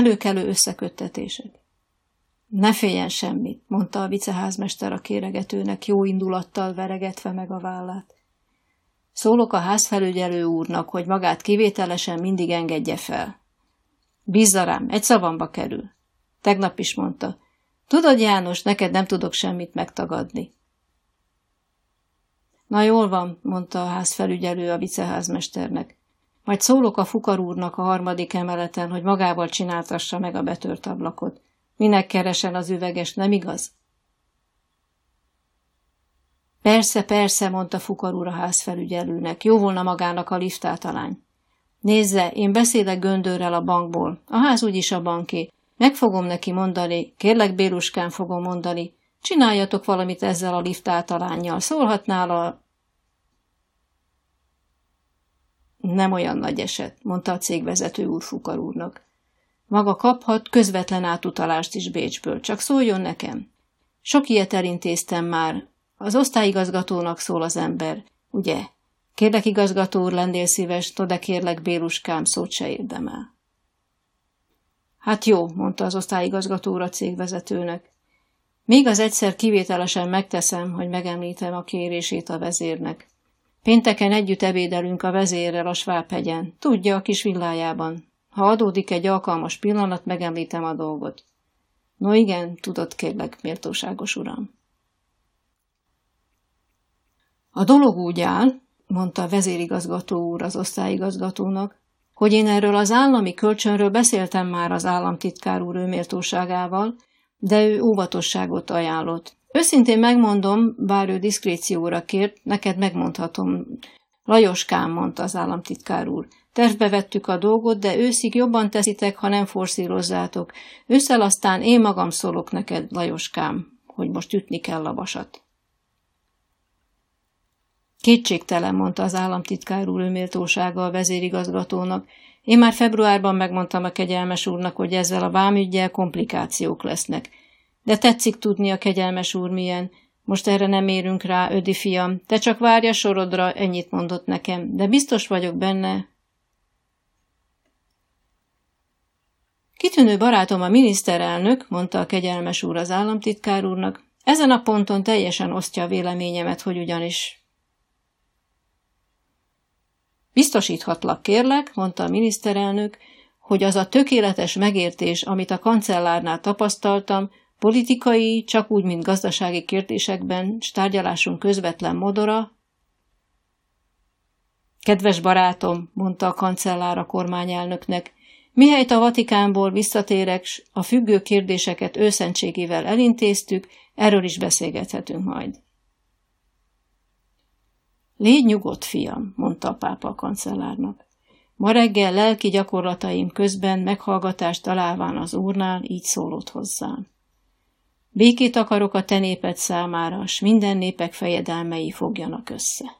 Előkelő összeköttetések. Ne féljen semmit, mondta a viceházmester a kéregetőnek, jó indulattal veregetve meg a vállát. Szólok a házfelügyelő úrnak, hogy magát kivételesen mindig engedje fel. Bízza rám, egy szavamba kerül. Tegnap is mondta. Tudod, János, neked nem tudok semmit megtagadni. Na jól van, mondta a házfelügyelő a viceházmesternek. Majd szólok a fukar úrnak a harmadik emeleten, hogy magával csináltassa meg a betört ablakot. Minek keresen az üveges, nem igaz? Persze, persze, mondta Fukar úr a házfelügyelőnek. Jó volna magának a liftáltalány. Nézze, én beszélek göndörrel a bankból. A ház úgyis a banké. Meg fogom neki mondani, kérlek Béluskán fogom mondani, csináljatok valamit ezzel a liftáltalányjal, szólhatnál a... Nem olyan nagy eset, mondta a cégvezető úr Fukar úrnak. Maga kaphat közvetlen átutalást is Bécsből, csak szóljon nekem. Sok ilyet elintéztem már. Az osztályigazgatónak szól az ember, ugye? Kérlek, igazgató úr, lendél szíves, de kérlek, Béluskám, szót se érdemel. Hát jó, mondta az osztályigazgató úr a cégvezetőnek. Még az egyszer kivételesen megteszem, hogy megemlítem a kérését a vezérnek. Pénteken együtt ebédelünk a vezérrel a Svábhegyen, tudja a kis villájában. Ha adódik egy alkalmas pillanat, megemlítem a dolgot. No igen, tudod kérlek, méltóságos uram. A dolog úgy áll, mondta a vezérigazgató úr az osztályigazgatónak, hogy én erről az állami kölcsönről beszéltem már az államtitkár úr őméltóságával, de ő óvatosságot ajánlott. Őszintén megmondom, bár ő diszkrécióra kért, neked megmondhatom. Lajoskám, mondta az államtitkár úr. Tervbe vettük a dolgot, de őszig jobban teszitek, ha nem forszírozzátok. Őszel aztán én magam szólok neked, Lajoskám, hogy most ütni kell a vasat. Kétségtelen, mondta az államtitkár úr méltósága a vezérigazgatónak. Én már februárban megmondtam a kegyelmes úrnak, hogy ezzel a vámügyel komplikációk lesznek. De tetszik tudni a kegyelmes úr milyen. Most erre nem érünk rá, ödi fiam. Te csak várj a sorodra, ennyit mondott nekem. De biztos vagyok benne. Kitűnő barátom a miniszterelnök, mondta a kegyelmes úr az államtitkár úrnak. Ezen a ponton teljesen osztja a véleményemet, hogy ugyanis Biztosíthatlak, kérlek, mondta a miniszterelnök, hogy az a tökéletes megértés, amit a kancellárnál tapasztaltam, politikai, csak úgy, mint gazdasági kérdésekben, tárgyalásunk közvetlen modora. Kedves barátom, mondta a kancellár a kormányelnöknek, mihelyt a Vatikánból visszatérek, a függő kérdéseket őszentségével elintéztük, erről is beszélgethetünk majd. Légy nyugodt, fiam, mondta a pápa a kancellárnak. Ma reggel lelki gyakorlataim közben meghallgatást találván az úrnál, így szólott hozzám. Békét akarok a te néped számára, s minden népek fejedelmei fogjanak össze.